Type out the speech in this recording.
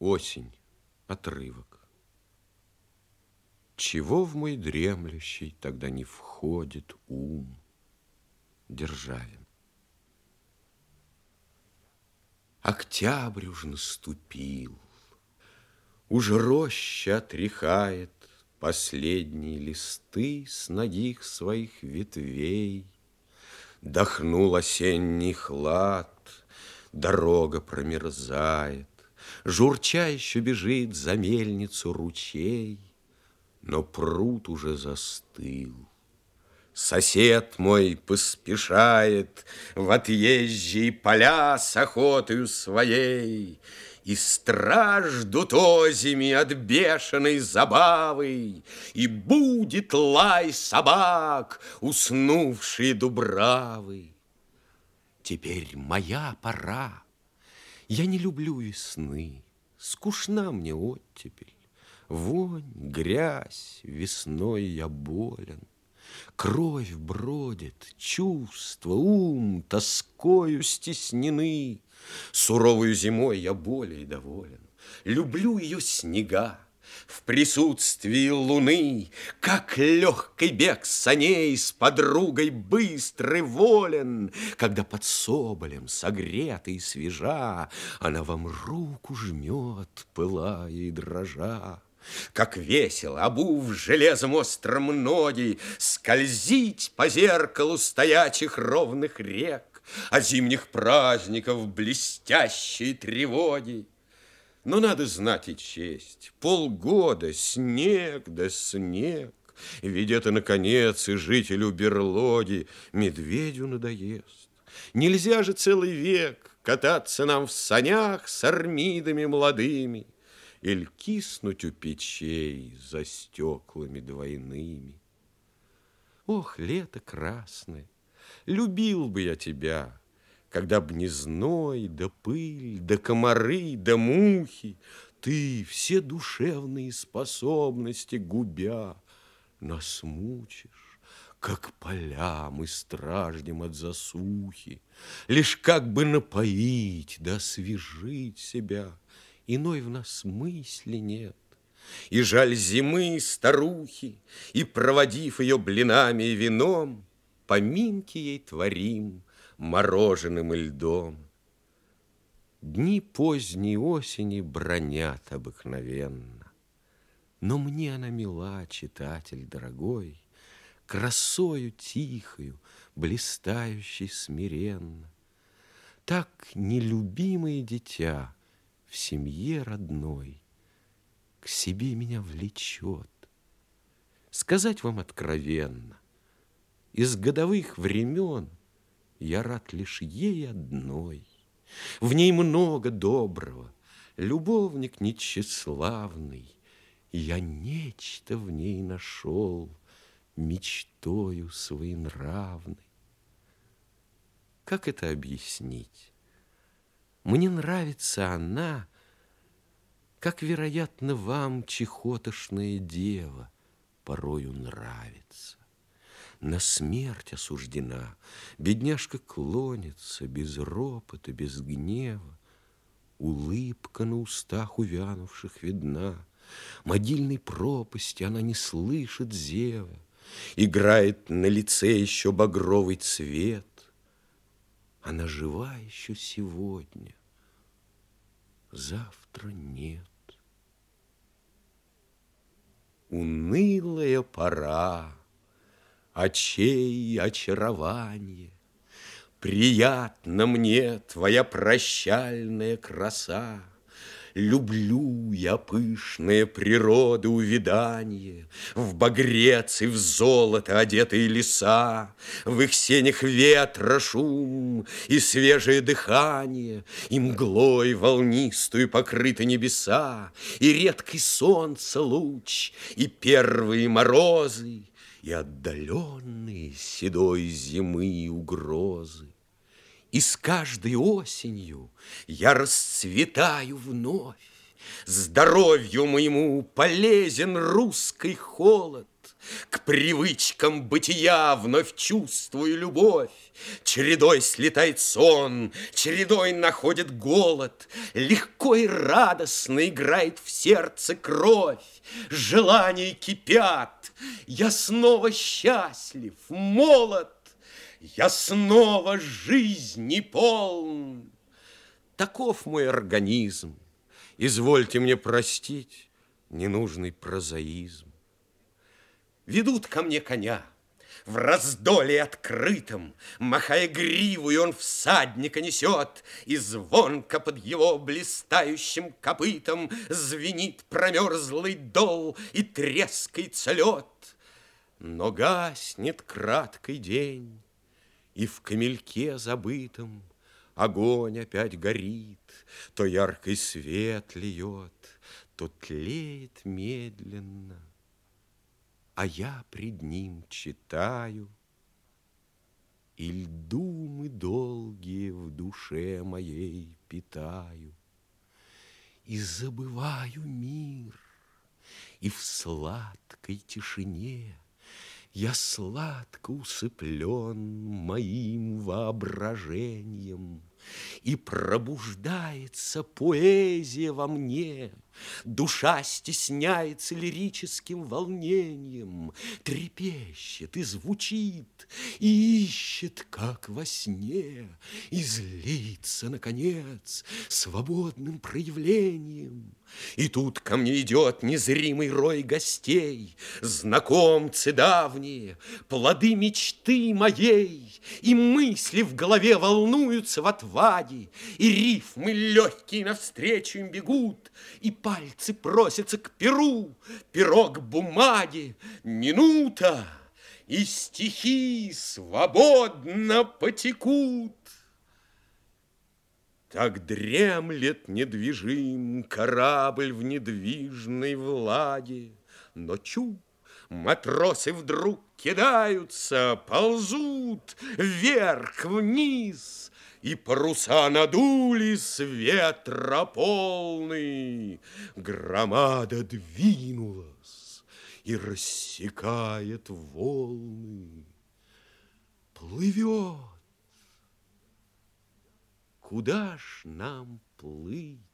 Осень. Отрывок. Чего в мой дремлющий тогда не входит ум? Державин. Октябрь уж наступил, Уж роща отряхает Последние листы с ногих своих ветвей. Дохнул осенний хлад, Дорога промерзает, Журча еще бежит за мельницу ручей, Но пруд уже застыл. Сосед мой поспешает В отъезжие поля с охотою своей, И страждут озими от бешеной забавы, И будет лай собак, уснувшие дубравы. Теперь моя пора, я не люблю весны, скучна мне оттепель. Вонь, грязь, весной я болен. Кровь бродит, чувства, ум тоскою стеснены. Суровую зимой я более доволен. Люблю ее снега, в присутствии луны, Как легкий бег саней с подругой быстрый волен, Когда под соболем, согретый и свежа, Она вам руку жмет, пылая и дрожа. Как весело, обув железом остром ноги, Скользить по зеркалу стоячих ровных рек, О зимних праздников блестящей тревоги. Но надо знать и честь. Полгода снег да снег. Ведь это, наконец, и жителю берлоги медведю надоест. Нельзя же целый век кататься нам в санях с армидами молодыми или киснуть у печей за стеклами двойными. Ох, лето красное, любил бы я тебя, когда б не зной, да пыль, да комары, да мухи, Ты все душевные способности губя нас мучишь, как поля мы страждем от засухи, Лишь как бы напоить да освежить себя, Иной в нас мысли нет. И жаль зимы старухи, И, проводив ее блинами и вином, Поминки ей творим — мороженым и льдом. Дни поздней осени бронят обыкновенно, Но мне она мила, читатель дорогой, Красою тихою, блистающей смиренно. Так нелюбимое дитя в семье родной К себе меня влечет. Сказать вам откровенно, Из годовых времен — я рад лишь ей одной. В ней много доброго, любовник нечеславный. Я нечто в ней нашел, мечтою своенравной. Как это объяснить? Мне нравится она, как, вероятно, вам чехотошная дева порою нравится на смерть осуждена. Бедняжка клонится без ропота, без гнева. Улыбка на устах увянувших видна. Могильной пропасти она не слышит зева. Играет на лице еще багровый цвет. Она жива еще сегодня, завтра нет. Унылая пора, очей очарование. Приятно мне твоя прощальная краса, Люблю я пышные природы увиданье, В багрец и в золото одетые леса, В их сенях ветра шум и свежее дыхание, И мглой волнистую покрыты небеса, И редкий солнце луч, и первые морозы, и отдаленные седой зимы угрозы. И с каждой осенью я расцветаю вновь, Здоровью моему полезен русский холод, К привычкам бытия вновь чувствую любовь. Чередой слетает сон, чередой находит голод. Легко и радостно играет в сердце кровь. Желания кипят, я снова счастлив, молод. Я снова жизни полн. Таков мой организм. Извольте мне простить ненужный прозаизм. Ведут ко мне коня, в раздоле открытом, Махая гриву, он всадника несет, И звонко под его блистающим копытом Звенит промерзлый дол и трескается лед. Но гаснет краткий день, и в камельке забытом Огонь опять горит, То яркий свет льет, То тлеет медленно, А я пред ним читаю, И думы долгие в душе моей питаю, И забываю мир, И в сладкой тишине я сладко усыплен моим воображением, И пробуждается поэзия во мне, Душа стесняется лирическим волнением, Трепещет и звучит, и ищет, как во сне, И злится, наконец, свободным проявлением. И тут ко мне идет незримый рой гостей, Знакомцы давние, плоды мечты моей, И мысли в голове волнуются в отваге, И рифмы легкие навстречу им бегут, И пальцы просятся к перу, перо к бумаге, Минута, и стихи свободно потекут. Так дремлет недвижим корабль в недвижной влаге. Но чу, матросы вдруг кидаются, ползут вверх, вниз, и паруса надулись ветра полный. Громада двинулась и рассекает волны. Плывет Куда ж нам плыть?